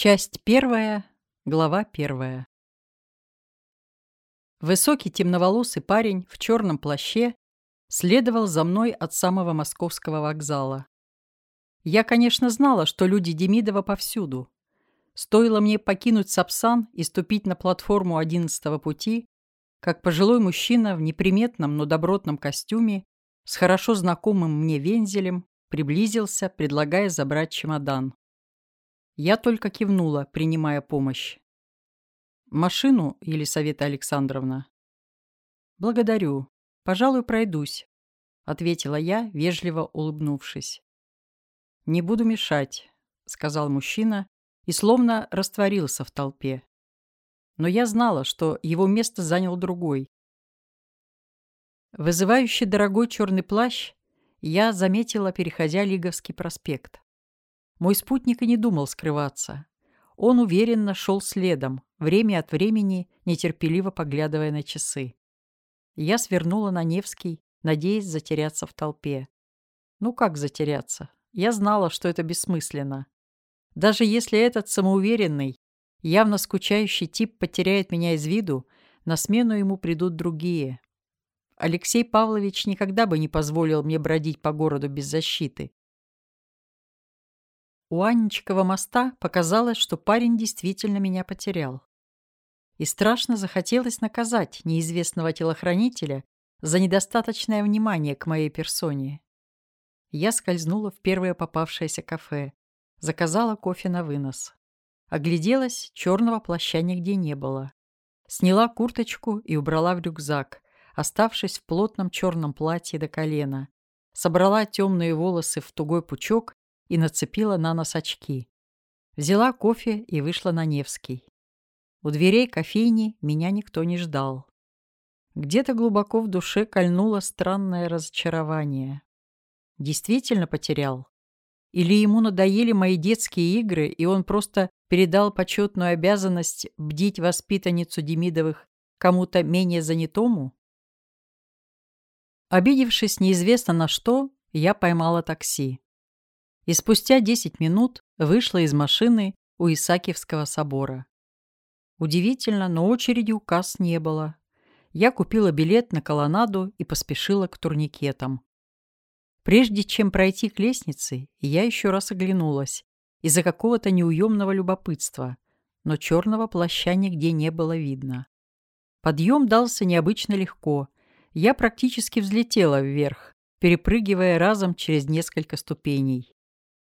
Часть первая, глава первая. Высокий темноволосый парень в черном плаще следовал за мной от самого московского вокзала. Я, конечно, знала, что люди Демидова повсюду. Стоило мне покинуть Сапсан и ступить на платформу одиннадцатого пути, как пожилой мужчина в неприметном, но добротном костюме с хорошо знакомым мне вензелем приблизился, предлагая забрать чемодан. Я только кивнула, принимая помощь. «Машину, Елисавета Александровна?» «Благодарю. Пожалуй, пройдусь», — ответила я, вежливо улыбнувшись. «Не буду мешать», — сказал мужчина и словно растворился в толпе. Но я знала, что его место занял другой. Вызывающий дорогой черный плащ я заметила, переходя Лиговский проспект. Мой спутник и не думал скрываться. Он уверенно шел следом, время от времени нетерпеливо поглядывая на часы. Я свернула на Невский, надеясь затеряться в толпе. Ну как затеряться? Я знала, что это бессмысленно. Даже если этот самоуверенный, явно скучающий тип потеряет меня из виду, на смену ему придут другие. Алексей Павлович никогда бы не позволил мне бродить по городу без защиты. У Анечкова моста показалось, что парень действительно меня потерял. И страшно захотелось наказать неизвестного телохранителя за недостаточное внимание к моей персоне. Я скользнула в первое попавшееся кафе, заказала кофе на вынос. Огляделась, черного плаща нигде не было. Сняла курточку и убрала в рюкзак, оставшись в плотном черном платье до колена. Собрала темные волосы в тугой пучок и нацепила на нос очки. Взяла кофе и вышла на Невский. У дверей кофейни меня никто не ждал. Где-то глубоко в душе кольнуло странное разочарование. Действительно потерял? Или ему надоели мои детские игры, и он просто передал почетную обязанность бдить воспитанницу Демидовых кому-то менее занятому? Обидевшись неизвестно на что, я поймала такси и спустя 10 минут вышла из машины у Исаакиевского собора. Удивительно, но очереди у касс не было. Я купила билет на колоннаду и поспешила к турникетам. Прежде чем пройти к лестнице, я еще раз оглянулась из-за какого-то неуемного любопытства, но черного плаща нигде не было видно. Подъем дался необычно легко. Я практически взлетела вверх, перепрыгивая разом через несколько ступеней.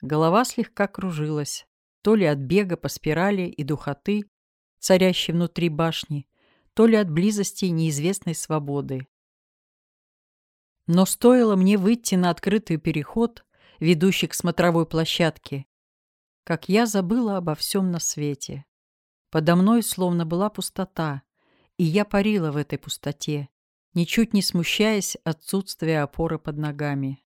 Голова слегка кружилась, то ли от бега по спирали и духоты, царящей внутри башни, то ли от близости неизвестной свободы. Но стоило мне выйти на открытый переход, ведущий к смотровой площадке, как я забыла обо всем на свете. Подо мной словно была пустота, и я парила в этой пустоте, ничуть не смущаясь отсутствия опоры под ногами.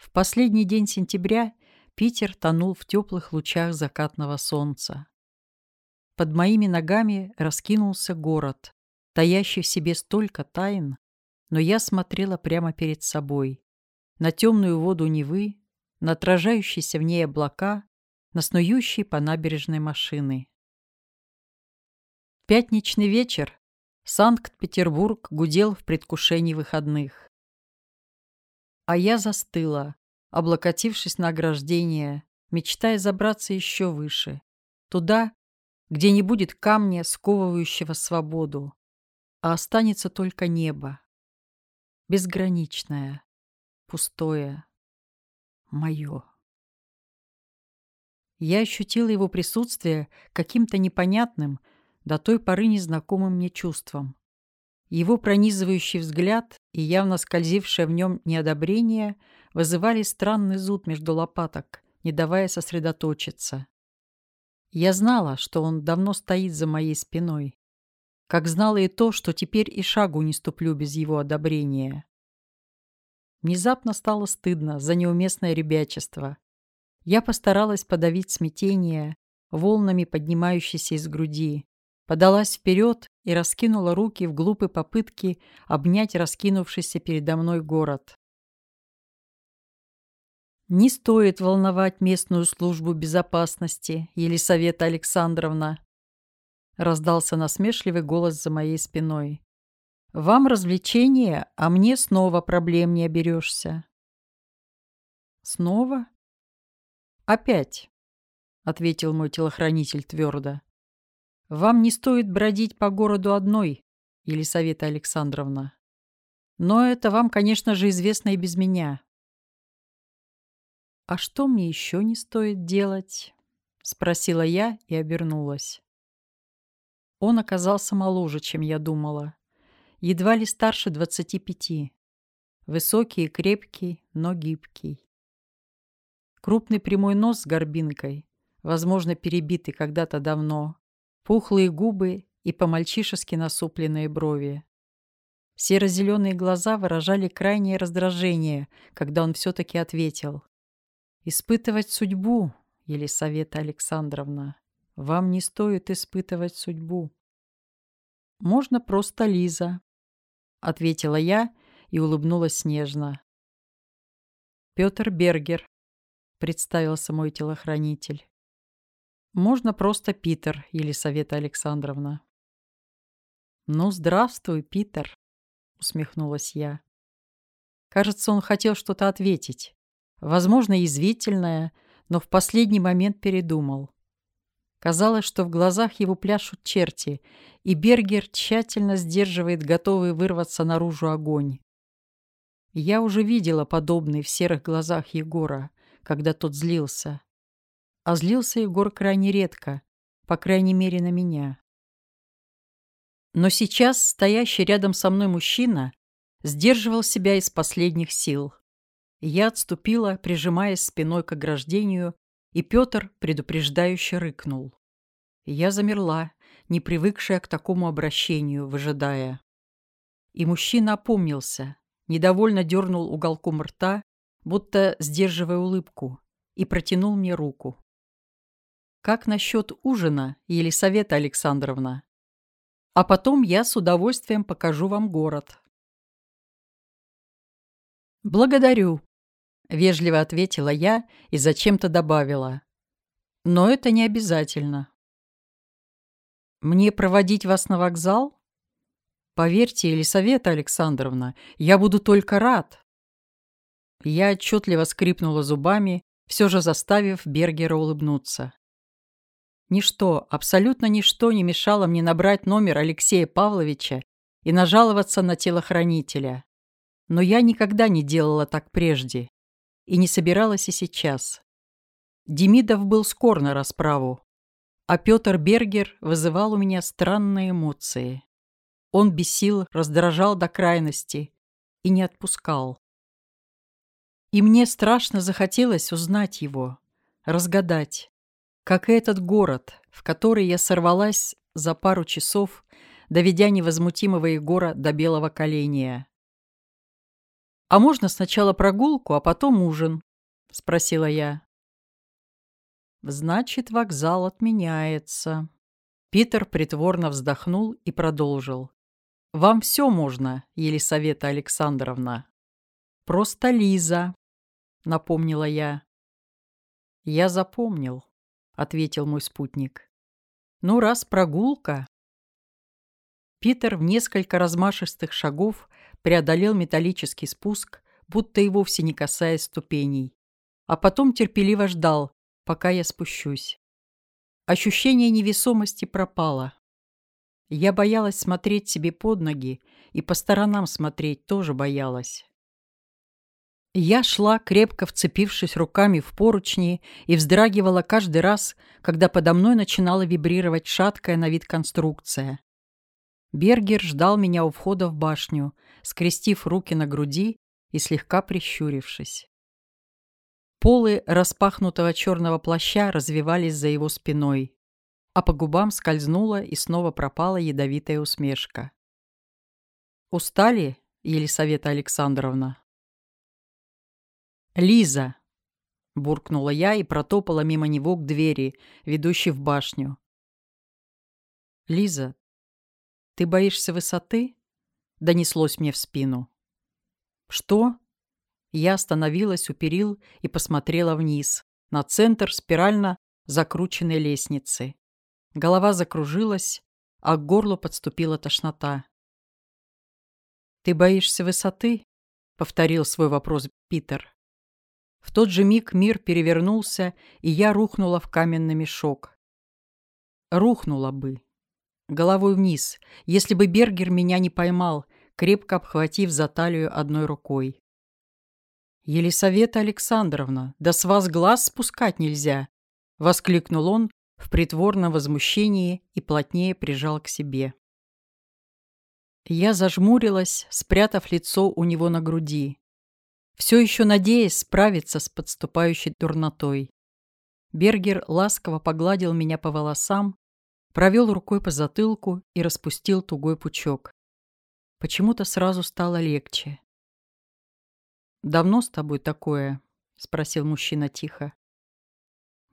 В последний день сентября Питер тонул в теплых лучах закатного солнца. Под моими ногами раскинулся город, таящий в себе столько тайн, но я смотрела прямо перед собой, на темную воду Невы, на отражающиеся в ней облака, на снующие по набережной машины. Пятничный вечер Санкт-Петербург гудел в предвкушении выходных. А я застыла, облокотившись на ограждение, мечтая забраться еще выше, туда, где не будет камня, сковывающего свободу, а останется только небо. Безграничное, пустое, мое. Я ощутила его присутствие каким-то непонятным, до той поры незнакомым мне чувством. Его пронизывающий взгляд и явно скользившее в нем неодобрение вызывали странный зуд между лопаток, не давая сосредоточиться. Я знала, что он давно стоит за моей спиной. Как знала и то, что теперь и шагу не ступлю без его одобрения. Внезапно стало стыдно за неуместное ребячество. Я постаралась подавить смятение, волнами поднимающейся из груди, подалась вперед и раскинула руки в глупой попытке обнять раскинувшийся передо мной город. Не стоит волновать местную службу безопасности, Елисавета Александровна. Раздался насмешливый голос за моей спиной. Вам развлечение, а мне снова проблем не оберешься. Снова? Опять, ответил мой телохранитель твердо. Вам не стоит бродить по городу одной, Елисавета Александровна. Но это вам, конечно же, известно и без меня. «А что мне еще не стоит делать?» — спросила я и обернулась. Он оказался моложе, чем я думала. Едва ли старше двадцати пяти. Высокий и крепкий, но гибкий. Крупный прямой нос с горбинкой, возможно, перебитый когда-то давно, пухлые губы и по-мальчишески насупленные брови. Серо-зеленые глаза выражали крайнее раздражение, когда он все-таки ответил. Испытывать судьбу, Елисавета Александровна, вам не стоит испытывать судьбу. Можно просто Лиза, ответила я и улыбнулась нежно. Петр Бергер, представился мой телохранитель. Можно просто Питер, Елисавета Александровна. Ну, здравствуй, Питер, усмехнулась я. Кажется, он хотел что-то ответить возможно, язвительное, но в последний момент передумал. Казалось, что в глазах его пляшут черти, и Бергер тщательно сдерживает готовый вырваться наружу огонь. Я уже видела подобный в серых глазах Егора, когда тот злился. А злился Егор крайне редко, по крайней мере на меня. Но сейчас стоящий рядом со мной мужчина сдерживал себя из последних сил. Я отступила, прижимаясь спиной к ограждению, и Петр предупреждающе рыкнул. Я замерла, не привыкшая к такому обращению, выжидая. И мужчина опомнился, недовольно дернул уголком рта, будто сдерживая улыбку, и протянул мне руку. «Как насчет ужина, Елисавета Александровна? А потом я с удовольствием покажу вам город». «Благодарю», Вежливо ответила я и зачем-то добавила. Но это не обязательно. Мне проводить вас на вокзал? Поверьте, Елисавета Александровна, я буду только рад. Я отчетливо скрипнула зубами, все же заставив Бергера улыбнуться. Ничто, абсолютно ничто не мешало мне набрать номер Алексея Павловича и нажаловаться на телохранителя. Но я никогда не делала так прежде и не собиралась и сейчас. Демидов был скор на расправу, а Петр Бергер вызывал у меня странные эмоции. Он бесил, раздражал до крайности и не отпускал. И мне страшно захотелось узнать его, разгадать, как и этот город, в который я сорвалась за пару часов, доведя невозмутимого Егора до белого коленя. «А можно сначала прогулку, а потом ужин?» — спросила я. «Значит, вокзал отменяется». Питер притворно вздохнул и продолжил. «Вам все можно, Елисавета Александровна. Просто Лиза», — напомнила я. «Я запомнил», — ответил мой спутник. «Ну, раз прогулка...» Питер в несколько размашистых шагов преодолел металлический спуск, будто и вовсе не касаясь ступеней. А потом терпеливо ждал, пока я спущусь. Ощущение невесомости пропало. Я боялась смотреть себе под ноги, и по сторонам смотреть тоже боялась. Я шла, крепко вцепившись руками в поручни, и вздрагивала каждый раз, когда подо мной начинала вибрировать шаткая на вид конструкция. Бергер ждал меня у входа в башню, скрестив руки на груди и слегка прищурившись. Полы распахнутого черного плаща развивались за его спиной, а по губам скользнула и снова пропала ядовитая усмешка. «Устали, Елисавета Александровна?» «Лиза!» — буркнула я и протопала мимо него к двери, ведущей в башню. «Лиза, ты боишься высоты?» — донеслось мне в спину. «Что?» Я остановилась у перил и посмотрела вниз, на центр спирально закрученной лестницы. Голова закружилась, а к горлу подступила тошнота. «Ты боишься высоты?» — повторил свой вопрос Питер. В тот же миг мир перевернулся, и я рухнула в каменный мешок. Рухнула бы. Головой вниз, если бы Бергер меня не поймал, крепко обхватив за талию одной рукой. «Елисавета Александровна, да с вас глаз спускать нельзя!» — воскликнул он в притворном возмущении и плотнее прижал к себе. Я зажмурилась, спрятав лицо у него на груди, все еще надеясь справиться с подступающей дурнотой. Бергер ласково погладил меня по волосам, провел рукой по затылку и распустил тугой пучок. Почему-то сразу стало легче. «Давно с тобой такое?» — спросил мужчина тихо.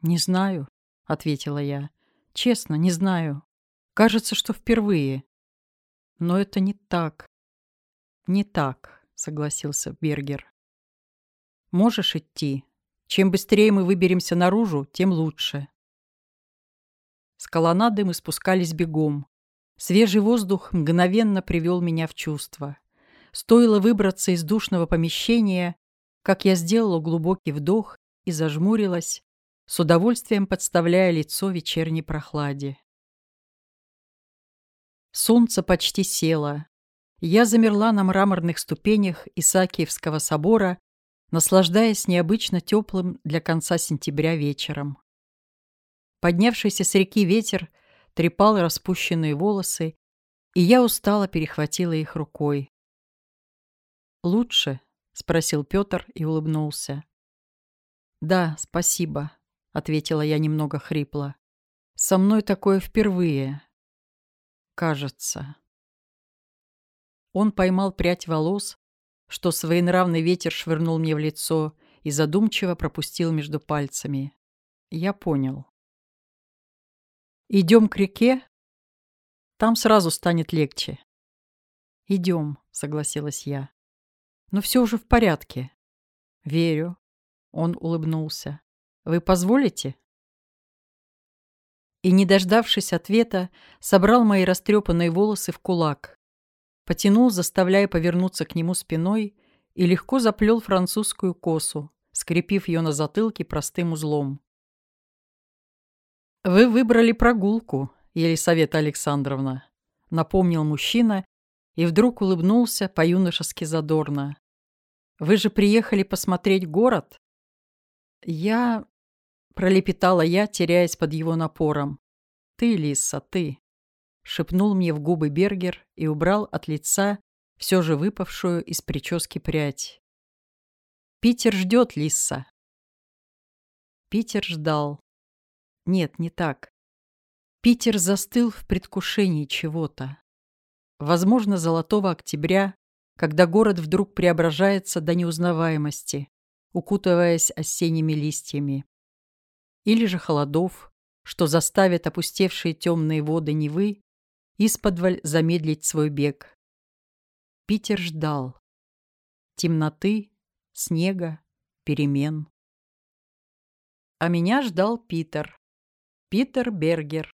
«Не знаю», — ответила я. «Честно, не знаю. Кажется, что впервые. Но это не так. Не так, согласился Бергер. Можешь идти. Чем быстрее мы выберемся наружу, тем лучше. С колоннады мы спускались бегом. Свежий воздух мгновенно привел меня в чувство. Стоило выбраться из душного помещения, как я сделала глубокий вдох и зажмурилась, с удовольствием подставляя лицо вечерней прохладе. Солнце почти село. Я замерла на мраморных ступенях Исаакиевского собора, наслаждаясь необычно теплым для конца сентября вечером. Поднявшийся с реки ветер трепал распущенные волосы, и я устало перехватила их рукой. «Лучше?» — спросил Петр и улыбнулся. «Да, спасибо», — ответила я немного хрипло. «Со мной такое впервые кажется. Он поймал прядь волос, что своенравный ветер швырнул мне в лицо и задумчиво пропустил между пальцами. Я понял. «Идем к реке? Там сразу станет легче». «Идем», — согласилась я. «Но все уже в порядке». «Верю», — он улыбнулся. «Вы позволите?» и, не дождавшись ответа, собрал мои растрепанные волосы в кулак, потянул, заставляя повернуться к нему спиной, и легко заплел французскую косу, скрепив ее на затылке простым узлом. «Вы выбрали прогулку, Елисавета Александровна», — напомнил мужчина и вдруг улыбнулся по-юношески задорно. «Вы же приехали посмотреть город?» «Я пролепетала я, теряясь под его напором. «Ты, Лиса, ты!» — шепнул мне в губы Бергер и убрал от лица все же выпавшую из прически прядь. «Питер ждет, Лиса!» Питер ждал. Нет, не так. Питер застыл в предвкушении чего-то. Возможно, золотого октября, когда город вдруг преображается до неузнаваемости, укутываясь осенними листьями или же холодов, что заставят опустевшие темные воды Невы исподволь замедлить свой бег. Питер ждал. Темноты, снега, перемен. А меня ждал Питер. Питер Бергер.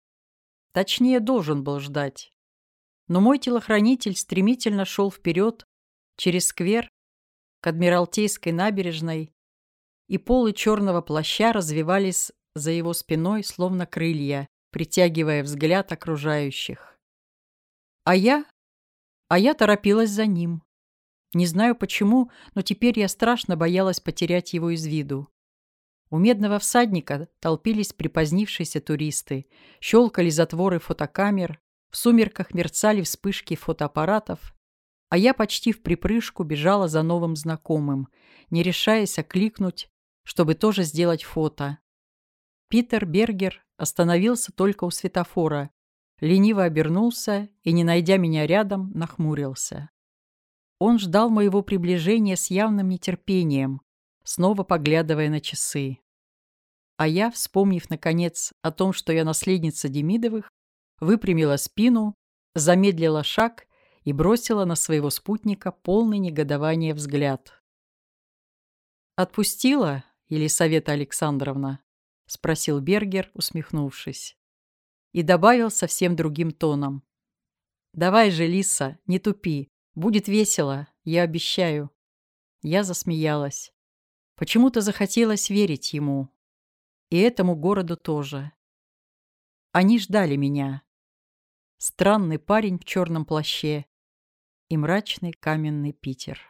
Точнее, должен был ждать. Но мой телохранитель стремительно шел вперед через сквер к Адмиралтейской набережной, и полы черного плаща развивались за его спиной, словно крылья, притягивая взгляд окружающих. А я? А я торопилась за ним. Не знаю почему, но теперь я страшно боялась потерять его из виду. У медного всадника толпились припозднившиеся туристы, щелкали затворы фотокамер, в сумерках мерцали вспышки фотоаппаратов, а я почти в припрыжку бежала за новым знакомым, не решаясь окликнуть, чтобы тоже сделать фото. Питер Бергер остановился только у светофора, лениво обернулся и, не найдя меня рядом, нахмурился. Он ждал моего приближения с явным нетерпением, снова поглядывая на часы. А я, вспомнив, наконец, о том, что я наследница Демидовых, выпрямила спину, замедлила шаг и бросила на своего спутника полный негодования взгляд. «Отпустила, Елисавета Александровна?» — спросил Бергер, усмехнувшись. И добавил совсем другим тоном. «Давай же, Лиса, не тупи. Будет весело, я обещаю». Я засмеялась. Почему-то захотелось верить ему. И этому городу тоже. Они ждали меня. Странный парень в черном плаще и мрачный каменный Питер.